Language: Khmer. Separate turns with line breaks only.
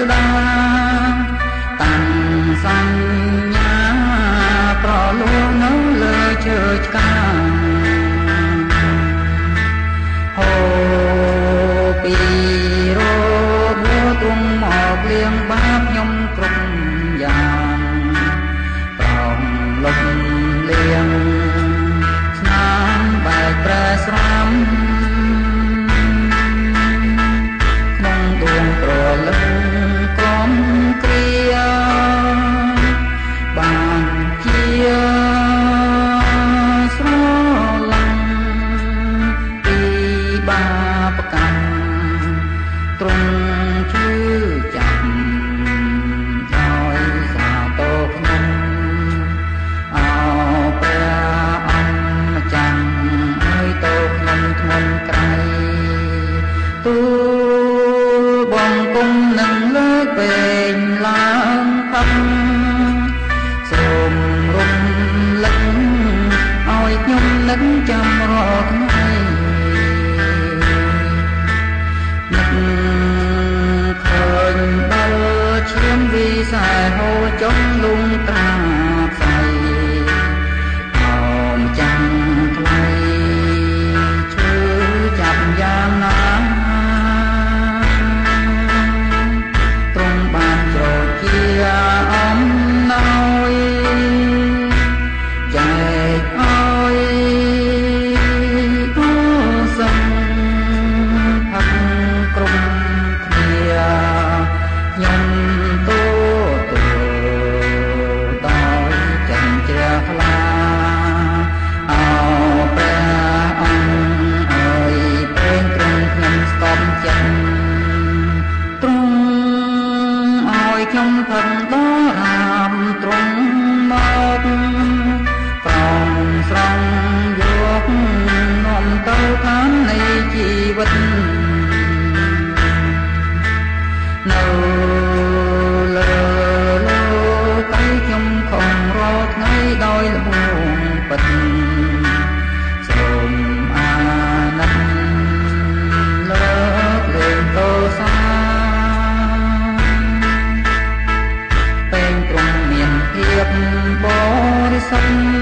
ស្ដាតាំងសញ្ញាប្រលួងនៅលើជើឆ្កា ជឿចាំឲ្យសាទរខ្ញុំអោព្រះអង្គម្ចាស់ឲ្យទោខ្ញុំធ្ងន់ក្រៃទូបងគុំនឹងលើពេញឡើងផឹង sun.